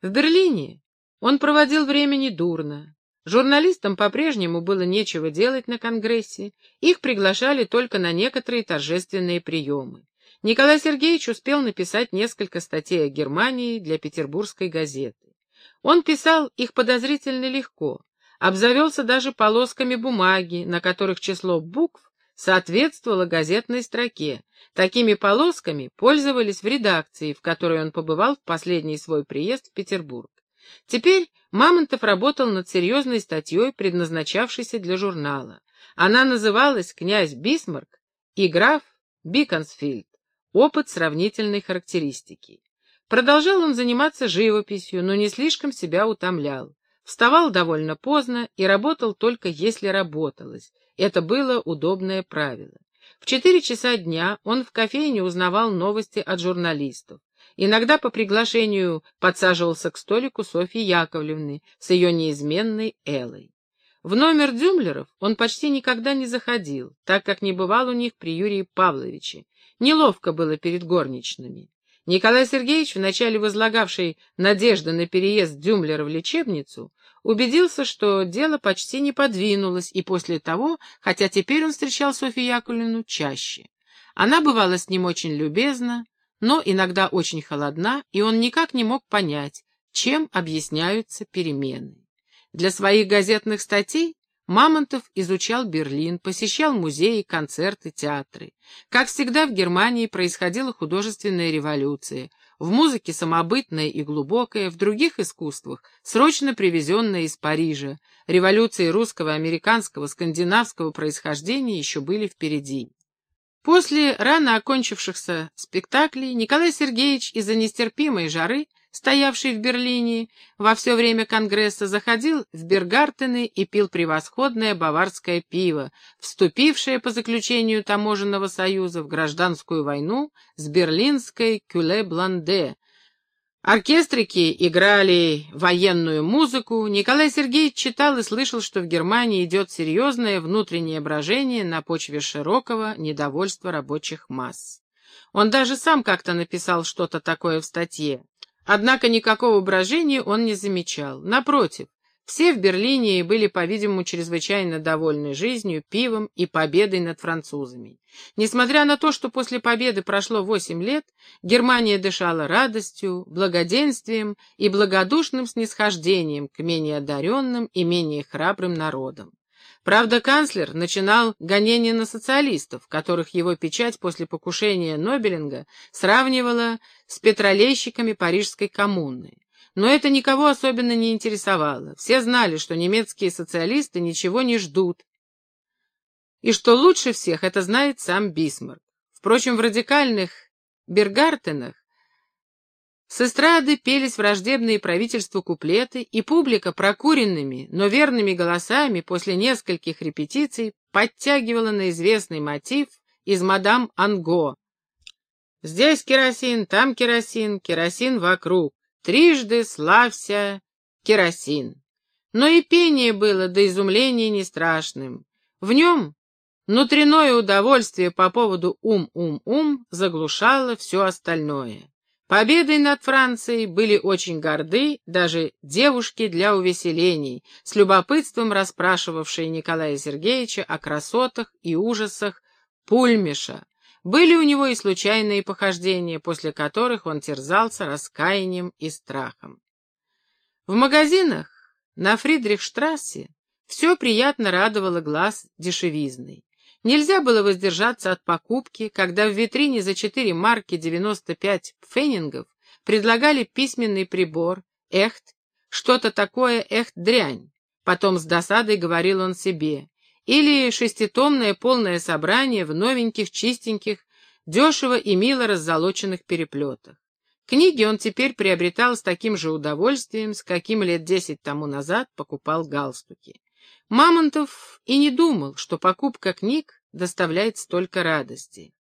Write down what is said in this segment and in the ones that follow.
В Берлине он проводил время недурно. Журналистам по-прежнему было нечего делать на Конгрессе, их приглашали только на некоторые торжественные приемы. Николай Сергеевич успел написать несколько статей о Германии для петербургской газеты. Он писал их подозрительно легко, обзавелся даже полосками бумаги, на которых число букв соответствовало газетной строке. Такими полосками пользовались в редакции, в которой он побывал в последний свой приезд в Петербург. Теперь Мамонтов работал над серьезной статьей, предназначавшейся для журнала. Она называлась «Князь Бисмарк и граф Биконсфильд. Опыт сравнительной характеристики». Продолжал он заниматься живописью, но не слишком себя утомлял. Вставал довольно поздно и работал только если работалось. Это было удобное правило. В четыре часа дня он в кофейне узнавал новости от журналистов. Иногда по приглашению подсаживался к столику Софьи Яковлевны с ее неизменной Элой. В номер Дюмлеров он почти никогда не заходил, так как не бывал у них при Юрии Павловиче. Неловко было перед горничными. Николай Сергеевич, вначале возлагавший надежды на переезд Дюмлера в лечебницу, убедился, что дело почти не подвинулось, и после того, хотя теперь он встречал Софью Яковлевну чаще. Она бывала с ним очень любезна, но иногда очень холодна, и он никак не мог понять, чем объясняются перемены. Для своих газетных статей Мамонтов изучал Берлин, посещал музеи, концерты, театры. Как всегда в Германии происходила художественная революция, в музыке самобытная и глубокая, в других искусствах, срочно привезенная из Парижа. Революции русского, американского, скандинавского происхождения еще были впереди. После рано окончившихся спектаклей Николай Сергеевич из-за нестерпимой жары стоявший в Берлине, во все время Конгресса заходил в Бергартены и пил превосходное баварское пиво, вступившее по заключению таможенного союза в гражданскую войну с берлинской Кюле-Бланде. Оркестрики играли военную музыку, Николай Сергеевич читал и слышал, что в Германии идет серьезное внутреннее брожение на почве широкого недовольства рабочих масс. Он даже сам как-то написал что-то такое в статье. Однако никакого брожения он не замечал. Напротив, все в Берлине были, по-видимому, чрезвычайно довольны жизнью, пивом и победой над французами. Несмотря на то, что после победы прошло восемь лет, Германия дышала радостью, благоденствием и благодушным снисхождением к менее одаренным и менее храбрым народам. Правда, канцлер начинал гонение на социалистов, которых его печать после покушения Нобелинга сравнивала с петролейщиками парижской коммуны. Но это никого особенно не интересовало. Все знали, что немецкие социалисты ничего не ждут, и что лучше всех это знает сам Бисмарк. Впрочем, в радикальных Бергартенах с эстрады пелись враждебные правительству куплеты, и публика прокуренными, но верными голосами после нескольких репетиций подтягивала на известный мотив из «Мадам Анго». «Здесь керосин, там керосин, керосин вокруг, трижды славься керосин». Но и пение было до изумления не страшным. В нем внутреннее удовольствие по поводу «ум-ум-ум» заглушало все остальное. Победой над Францией были очень горды даже девушки для увеселений, с любопытством расспрашивавшие Николая Сергеевича о красотах и ужасах Пульмиша. Были у него и случайные похождения, после которых он терзался раскаянием и страхом. В магазинах на Фридрихштрассе все приятно радовало глаз дешевизной. Нельзя было воздержаться от покупки, когда в витрине за 4 марки 95 пфеннингов предлагали письменный прибор, эхт, что-то такое эхт-дрянь. Потом с досадой говорил он себе. Или шеститомное полное собрание в новеньких, чистеньких, дешево и мило раззолоченных переплетах. Книги он теперь приобретал с таким же удовольствием, с каким лет десять тому назад покупал галстуки. Мамонтов и не думал, что покупка книг доставляет столько радости.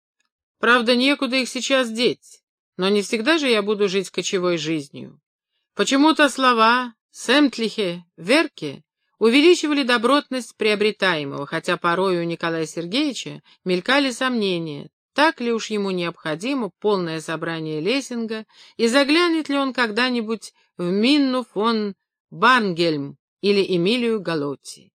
Правда, некуда их сейчас деть, но не всегда же я буду жить кочевой жизнью. Почему-то слова «сэмтлихе», «верке» увеличивали добротность приобретаемого, хотя порой у Николая Сергеевича мелькали сомнения, так ли уж ему необходимо полное собрание лессинга и заглянет ли он когда-нибудь в Минну фон Барнгельм или Эмилию Галотти.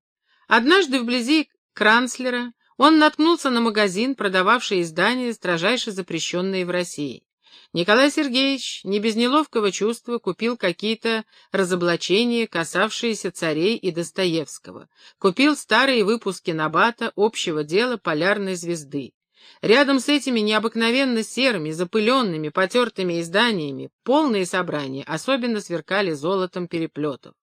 Однажды вблизи Кранцлера он наткнулся на магазин, продававший издания, строжайше запрещенные в России. Николай Сергеевич не без неловкого чувства купил какие-то разоблачения, касавшиеся царей и Достоевского. Купил старые выпуски Набата общего дела «Полярной звезды». Рядом с этими необыкновенно серыми, запыленными, потертыми изданиями полные собрания особенно сверкали золотом переплетов.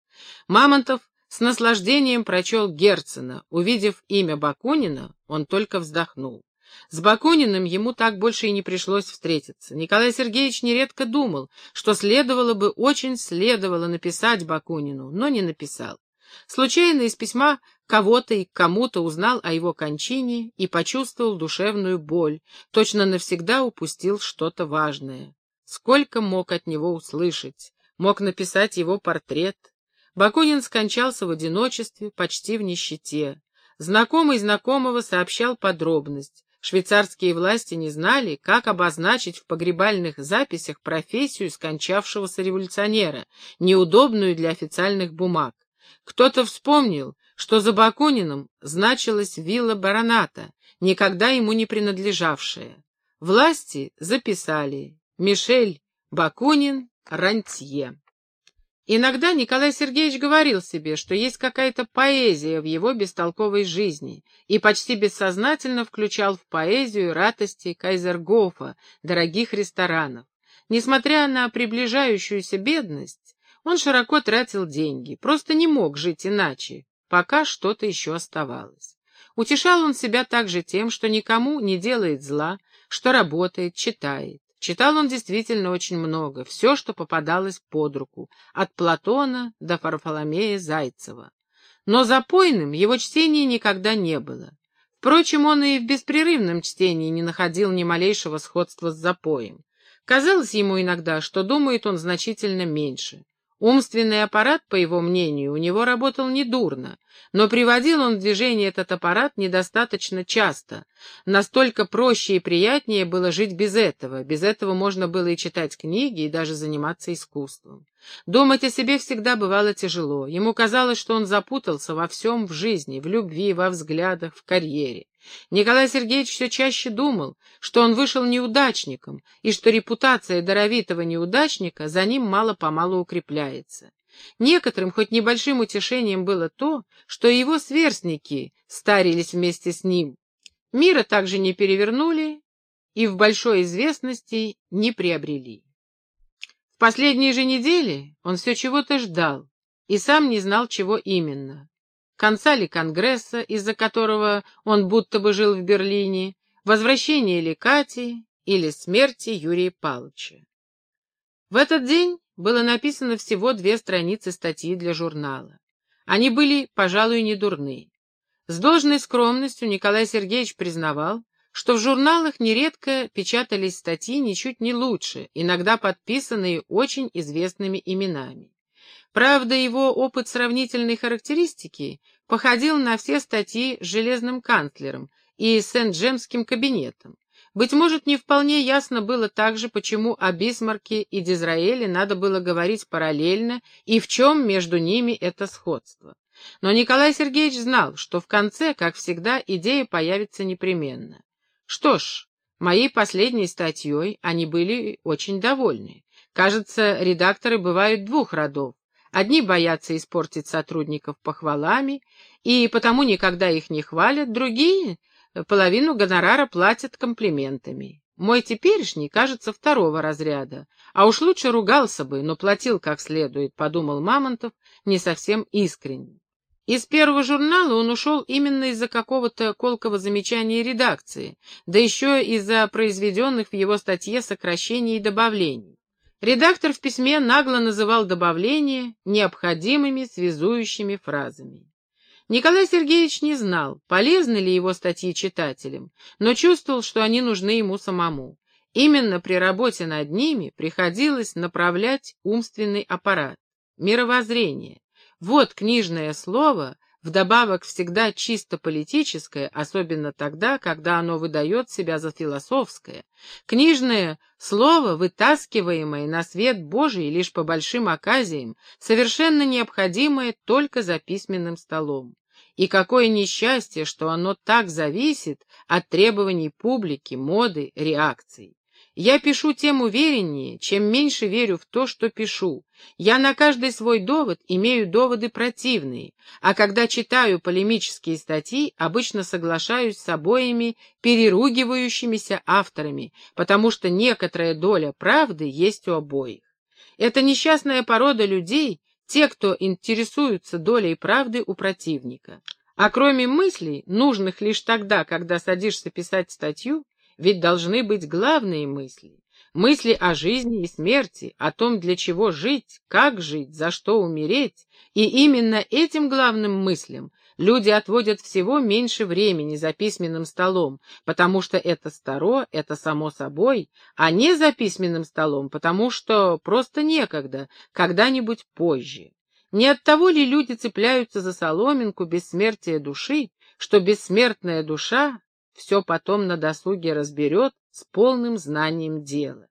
Мамонтов с наслаждением прочел Герцена. Увидев имя Бакунина, он только вздохнул. С Бакуниным ему так больше и не пришлось встретиться. Николай Сергеевич нередко думал, что следовало бы, очень следовало написать Бакунину, но не написал. Случайно из письма кого-то и кому-то узнал о его кончине и почувствовал душевную боль, точно навсегда упустил что-то важное. Сколько мог от него услышать? Мог написать его портрет. Бакунин скончался в одиночестве, почти в нищете. Знакомый знакомого сообщал подробность. Швейцарские власти не знали, как обозначить в погребальных записях профессию скончавшегося революционера, неудобную для официальных бумаг. Кто-то вспомнил, что за Бакуниным значилась вилла бароната, никогда ему не принадлежавшая. Власти записали «Мишель Бакунин Рантье». Иногда Николай Сергеевич говорил себе, что есть какая-то поэзия в его бестолковой жизни, и почти бессознательно включал в поэзию ратости Кайзергофа, дорогих ресторанов. Несмотря на приближающуюся бедность, он широко тратил деньги, просто не мог жить иначе, пока что-то еще оставалось. Утешал он себя также тем, что никому не делает зла, что работает, читает. Читал он действительно очень много, все, что попадалось под руку, от Платона до Фарфоломея Зайцева. Но запойным его чтения никогда не было. Впрочем, он и в беспрерывном чтении не находил ни малейшего сходства с запоем. Казалось ему иногда, что думает он значительно меньше. Умственный аппарат, по его мнению, у него работал недурно, но приводил он в движение этот аппарат недостаточно часто. Настолько проще и приятнее было жить без этого, без этого можно было и читать книги, и даже заниматься искусством. Думать о себе всегда бывало тяжело, ему казалось, что он запутался во всем в жизни, в любви, во взглядах, в карьере. Николай Сергеевич все чаще думал, что он вышел неудачником, и что репутация даровитого неудачника за ним мало-помалу укрепляется. Некоторым хоть небольшим утешением было то, что его сверстники старились вместе с ним. Мира также не перевернули и в большой известности не приобрели. В последние же недели он все чего-то ждал и сам не знал, чего именно конца ли Конгресса, из-за которого он будто бы жил в Берлине, возвращения ли Кати или смерти Юрия Павловича. В этот день было написано всего две страницы статьи для журнала. Они были, пожалуй, не дурны. С должной скромностью Николай Сергеевич признавал, что в журналах нередко печатались статьи ничуть не лучше, иногда подписанные очень известными именами. Правда, его опыт сравнительной характеристики походил на все статьи с железным канцлером и Сент-Джемским кабинетом. Быть может, не вполне ясно было также, почему о Бисмарке и Дизраэле надо было говорить параллельно и в чем между ними это сходство. Но Николай Сергеевич знал, что в конце, как всегда, идея появится непременно. Что ж, моей последней статьей они были очень довольны. Кажется, редакторы бывают двух родов. Одни боятся испортить сотрудников похвалами, и потому никогда их не хвалят, другие половину гонорара платят комплиментами. Мой теперешний, кажется, второго разряда, а уж лучше ругался бы, но платил как следует, подумал Мамонтов, не совсем искренне. Из первого журнала он ушел именно из-за какого-то колкого замечания редакции, да еще из-за произведенных в его статье сокращений и добавлений. Редактор в письме нагло называл добавления необходимыми связующими фразами. Николай Сергеевич не знал, полезны ли его статьи читателям, но чувствовал, что они нужны ему самому. Именно при работе над ними приходилось направлять умственный аппарат, мировоззрение. Вот книжное слово, вдобавок всегда чисто политическое, особенно тогда, когда оно выдает себя за философское. Книжное слово, вытаскиваемое на свет Божий лишь по большим оказиям, совершенно необходимое только за письменным столом. И какое несчастье, что оно так зависит от требований публики, моды, реакций. Я пишу тем увереннее, чем меньше верю в то, что пишу. Я на каждый свой довод имею доводы противные, а когда читаю полемические статьи, обычно соглашаюсь с обоими переругивающимися авторами, потому что некоторая доля правды есть у обоих. Это несчастная порода людей, те, кто интересуются долей правды у противника. А кроме мыслей, нужных лишь тогда, когда садишься писать статью, ведь должны быть главные мысли. Мысли о жизни и смерти, о том, для чего жить, как жить, за что умереть. И именно этим главным мыслям люди отводят всего меньше времени за письменным столом, потому что это старо, это само собой, а не за письменным столом, потому что просто некогда, когда-нибудь позже. Не от того ли люди цепляются за соломинку бессмертия души, что бессмертная душа все потом на досуге разберет с полным знанием дела.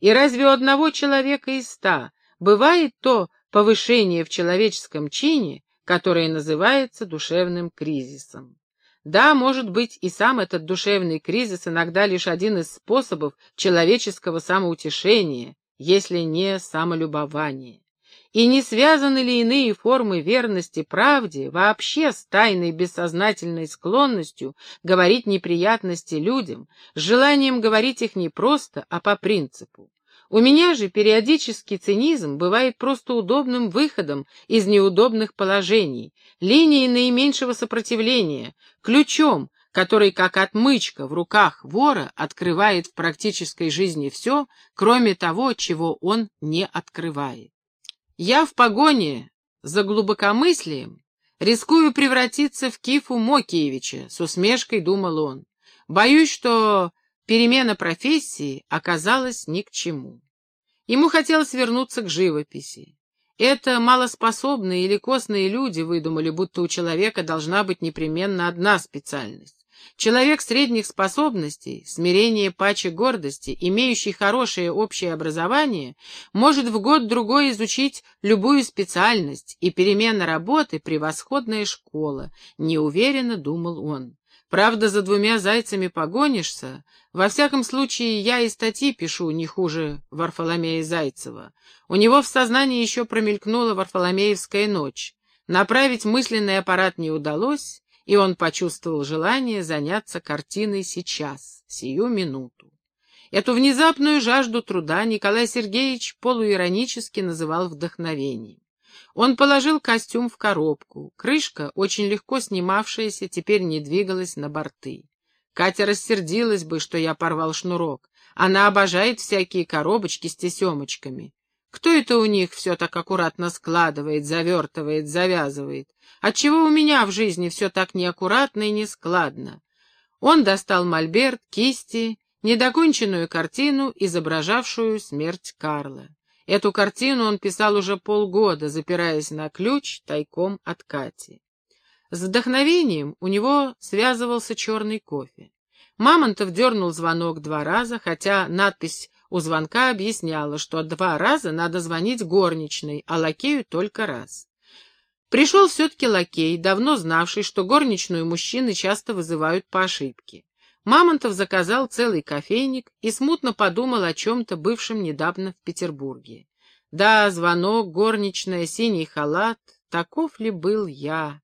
И разве у одного человека из ста бывает то повышение в человеческом чине, которое называется душевным кризисом? Да, может быть, и сам этот душевный кризис иногда лишь один из способов человеческого самоутешения, если не самолюбования. И не связаны ли иные формы верности правде вообще с тайной бессознательной склонностью говорить неприятности людям, с желанием говорить их не просто, а по принципу? У меня же периодический цинизм бывает просто удобным выходом из неудобных положений, линией наименьшего сопротивления, ключом, который, как отмычка в руках вора, открывает в практической жизни все, кроме того, чего он не открывает. Я в погоне за глубокомыслием рискую превратиться в Кифу Мокиевича, с усмешкой думал он. Боюсь, что перемена профессии оказалась ни к чему. Ему хотелось вернуться к живописи. Это малоспособные или костные люди выдумали, будто у человека должна быть непременно одна специальность. Человек средних способностей, смирение паче гордости, имеющий хорошее общее образование, может в год-другой изучить любую специальность, и перемена работы — превосходная школа, неуверенно думал он. Правда, за двумя зайцами погонишься. Во всяком случае, я и статьи пишу не хуже Варфоломея Зайцева. У него в сознании еще промелькнула Варфоломеевская ночь. Направить мысленный аппарат не удалось, и он почувствовал желание заняться картиной сейчас, сию минуту. Эту внезапную жажду труда Николай Сергеевич полуиронически называл вдохновением. Он положил костюм в коробку. Крышка, очень легко снимавшаяся, теперь не двигалась на борты. Катя рассердилась бы, что я порвал шнурок. Она обожает всякие коробочки с тесемочками. Кто это у них все так аккуратно складывает, завертывает, завязывает? Отчего у меня в жизни все так неаккуратно и нескладно? Он достал мольберт, кисти, недоконченную картину, изображавшую смерть Карла. Эту картину он писал уже полгода, запираясь на ключ тайком от Кати. С вдохновением у него связывался черный кофе. Мамонтов дернул звонок два раза, хотя надпись у звонка объясняла, что два раза надо звонить горничной, а лакею только раз. Пришел все-таки лакей, давно знавший, что горничную мужчины часто вызывают по ошибке. Мамонтов заказал целый кофейник и смутно подумал о чем-то бывшем недавно в Петербурге. Да, звонок, горничная, синий халат, таков ли был я?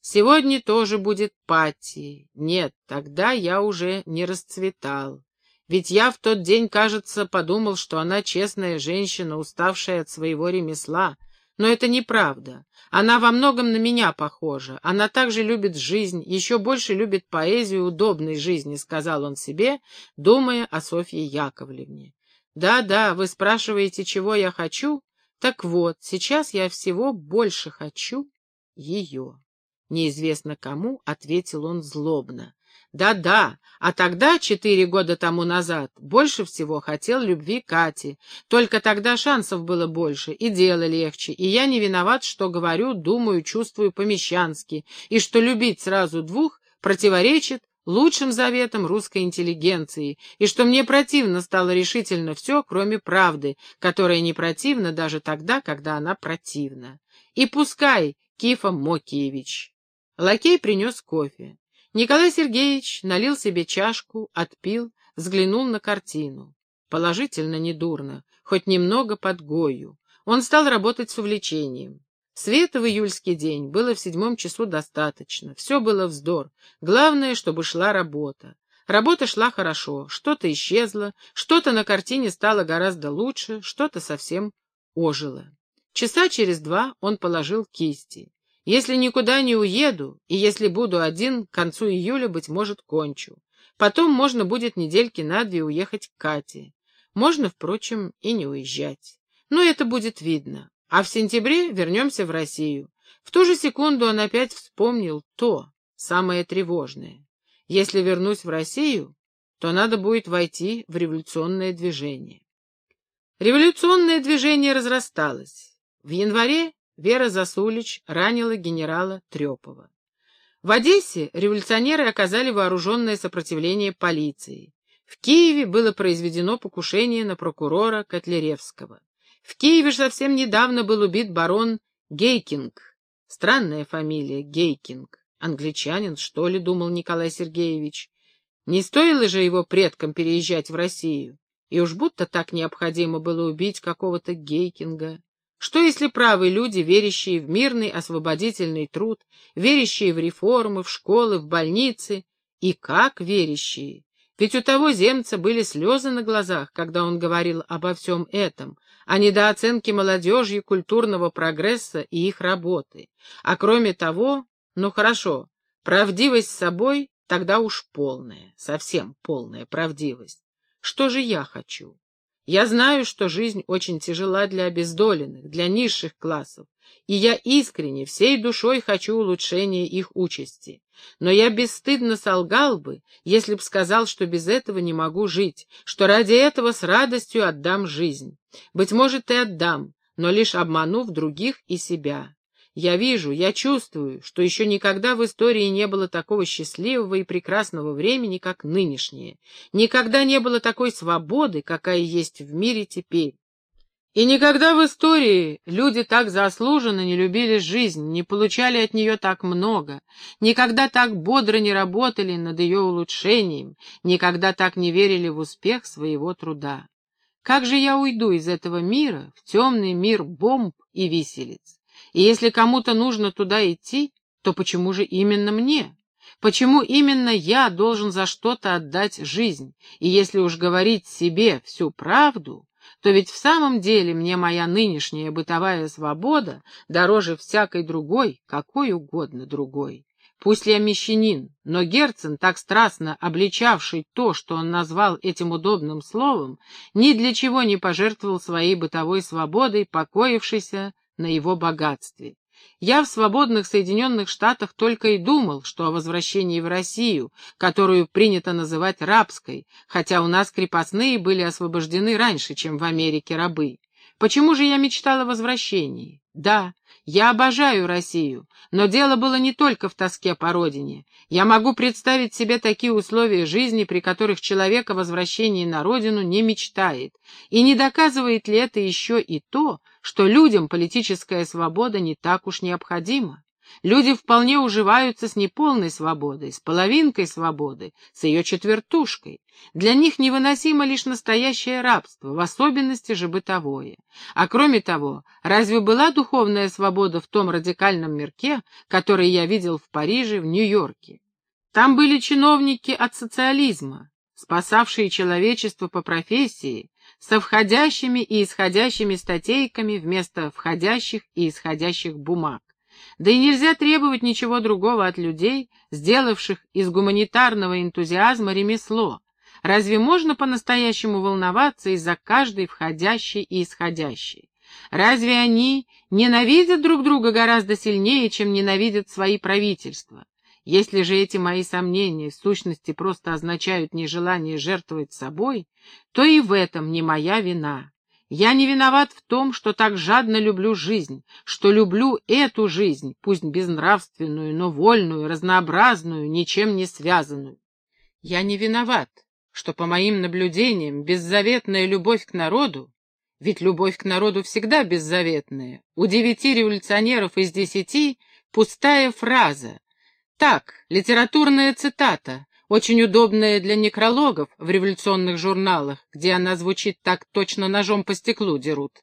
Сегодня тоже будет пати. Нет, тогда я уже не расцветал. Ведь я в тот день, кажется, подумал, что она честная женщина, уставшая от своего ремесла. Но это неправда. Она во многом на меня похожа. Она также любит жизнь, еще больше любит поэзию удобной жизни, сказал он себе, думая о Софье Яковлевне. Да-да, вы спрашиваете, чего я хочу? Так вот, сейчас я всего больше хочу ее. Неизвестно кому, ответил он злобно. Да-да, а тогда, четыре года тому назад, больше всего хотел любви Кати. Только тогда шансов было больше, и дело легче, и я не виноват, что говорю, думаю, чувствую помещански, и что любить сразу двух противоречит лучшим заветам русской интеллигенции, и что мне противно стало решительно все, кроме правды, которая не противна даже тогда, когда она противна. И пускай, Кифа Мокиевич. Лакей принес кофе. Николай Сергеевич налил себе чашку, отпил, взглянул на картину. Положительно недурно, хоть немного под Гою. Он стал работать с увлечением. Света в июльский день было в седьмом часу достаточно. Все было вздор. Главное, чтобы шла работа. Работа шла хорошо, что-то исчезло, что-то на картине стало гораздо лучше, что-то совсем ожило. Часа через два он положил кисти. Если никуда не уеду, и если буду один, к концу июля, быть может, кончу. Потом можно будет недельки на две уехать к Кате. Можно, впрочем, и не уезжать. Но это будет видно. А в сентябре вернемся в Россию. В ту же секунду он опять вспомнил то, самое тревожное. Если вернусь в Россию, то надо будет войти в революционное движение. Революционное движение разрасталось. В январе Вера Засулич ранила генерала Трепова. В Одессе революционеры оказали вооруженное сопротивление полиции. В Киеве было произведено покушение на прокурора Котляревского. В Киеве совсем недавно был убит барон Гейкинг. Странная фамилия, Гейкинг. Англичанин, что ли, думал Николай Сергеевич. Не стоило же его предкам переезжать в Россию. И уж будто так необходимо было убить какого-то Гейкинга. Что если правы люди, верящие в мирный освободительный труд, верящие в реформы, в школы, в больницы? И как верящие? Ведь у того земца были слезы на глазах, когда он говорил обо всем этом, о недооценке молодежи культурного прогресса и их работы. А кроме того, ну хорошо, правдивость с собой тогда уж полная, совсем полная правдивость. Что же я хочу? Я знаю, что жизнь очень тяжела для обездоленных, для низших классов, и я искренне, всей душой хочу улучшения их участи. Но я бесстыдно солгал бы, если б сказал, что без этого не могу жить, что ради этого с радостью отдам жизнь. Быть может, и отдам, но лишь обманув других и себя. Я вижу, я чувствую, что еще никогда в истории не было такого счастливого и прекрасного времени, как нынешнее. Никогда не было такой свободы, какая есть в мире теперь. И никогда в истории люди так заслуженно не любили жизнь, не получали от нее так много, никогда так бодро не работали над ее улучшением, никогда так не верили в успех своего труда. Как же я уйду из этого мира в темный мир бомб и виселиц? И если кому-то нужно туда идти, то почему же именно мне? Почему именно я должен за что-то отдать жизнь? И если уж говорить себе всю правду, то ведь в самом деле мне моя нынешняя бытовая свобода дороже всякой другой, какой угодно другой. Пусть я мещанин, но Герцен, так страстно обличавший то, что он назвал этим удобным словом, ни для чего не пожертвовал своей бытовой свободой, покоившейся на его богатстве. Я в свободных Соединенных Штатах только и думал, что о возвращении в Россию, которую принято называть рабской, хотя у нас крепостные были освобождены раньше, чем в Америке рабы. Почему же я мечтал о возвращении? Да, я обожаю Россию, но дело было не только в тоске по родине. Я могу представить себе такие условия жизни, при которых человек о возвращении на родину не мечтает. И не доказывает ли это еще и то, что людям политическая свобода не так уж необходима? Люди вполне уживаются с неполной свободой, с половинкой свободы, с ее четвертушкой. Для них невыносимо лишь настоящее рабство, в особенности же бытовое. А кроме того, разве была духовная свобода в том радикальном мирке, который я видел в Париже, в Нью-Йорке? Там были чиновники от социализма, спасавшие человечество по профессии, со входящими и исходящими статейками вместо входящих и исходящих бумаг. Да и нельзя требовать ничего другого от людей, сделавших из гуманитарного энтузиазма ремесло. Разве можно по-настоящему волноваться из-за каждой входящей и исходящей? Разве они ненавидят друг друга гораздо сильнее, чем ненавидят свои правительства? Если же эти мои сомнения в сущности просто означают нежелание жертвовать собой, то и в этом не моя вина. Я не виноват в том, что так жадно люблю жизнь, что люблю эту жизнь, пусть безнравственную, но вольную, разнообразную, ничем не связанную. Я не виноват, что, по моим наблюдениям, беззаветная любовь к народу, ведь любовь к народу всегда беззаветная, у девяти революционеров из десяти пустая фраза, так, литературная цитата, очень удобная для некрологов в революционных журналах, где она звучит так точно ножом по стеклу дерут.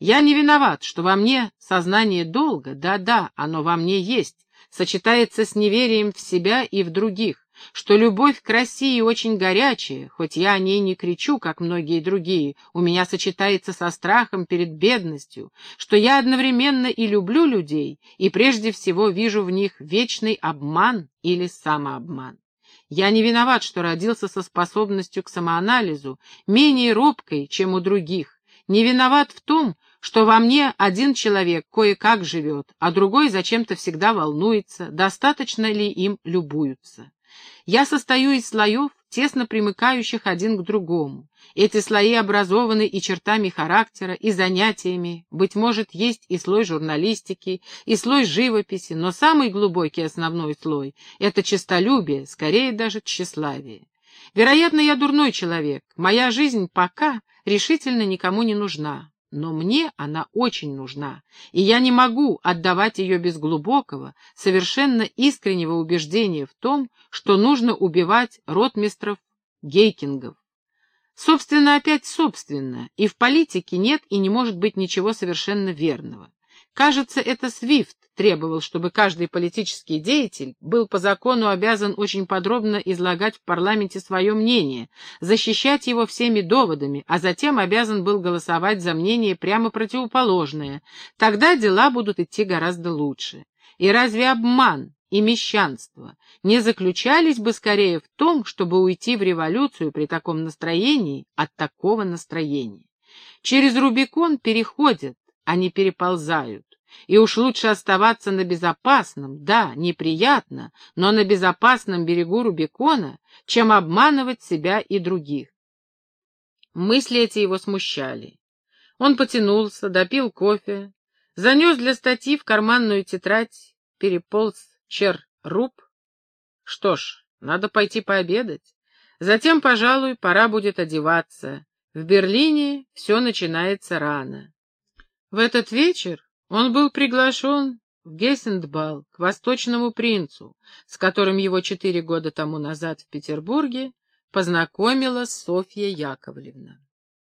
Я не виноват, что во мне сознание долга, да-да, оно во мне есть, сочетается с неверием в себя и в других, что любовь к России очень горячая, хоть я о ней не кричу, как многие другие, у меня сочетается со страхом перед бедностью, что я одновременно и люблю людей, и прежде всего вижу в них вечный обман или самообман. Я не виноват, что родился со способностью к самоанализу, менее робкой, чем у других, не виноват в том, что во мне один человек кое-как живет, а другой зачем-то всегда волнуется, достаточно ли им любуются. Я состою из слоев, тесно примыкающих один к другому. Эти слои образованы и чертами характера, и занятиями, быть может, есть и слой журналистики, и слой живописи, но самый глубокий основной слой — это честолюбие, скорее даже тщеславие. Вероятно, я дурной человек, моя жизнь пока решительно никому не нужна но мне она очень нужна, и я не могу отдавать ее без глубокого, совершенно искреннего убеждения в том, что нужно убивать ротмистров Гейкингов. Собственно, опять собственно, и в политике нет и не может быть ничего совершенно верного. Кажется, это Свифт требовал, чтобы каждый политический деятель был по закону обязан очень подробно излагать в парламенте свое мнение, защищать его всеми доводами, а затем обязан был голосовать за мнение прямо противоположное. Тогда дела будут идти гораздо лучше. И разве обман и мещанство не заключались бы скорее в том, чтобы уйти в революцию при таком настроении от такого настроения? Через Рубикон переходят, не переползают. И уж лучше оставаться на безопасном, да, неприятно, но на безопасном берегу Рубикона, чем обманывать себя и других. Мысли эти его смущали. Он потянулся, допил кофе, занес для статьи в карманную тетрадь, переполз чер-руб. Что ж, надо пойти пообедать. Затем, пожалуй, пора будет одеваться. В Берлине все начинается рано. В этот вечер он был приглашен в Гессендбал к восточному принцу, с которым его четыре года тому назад в Петербурге познакомила Софья Яковлевна.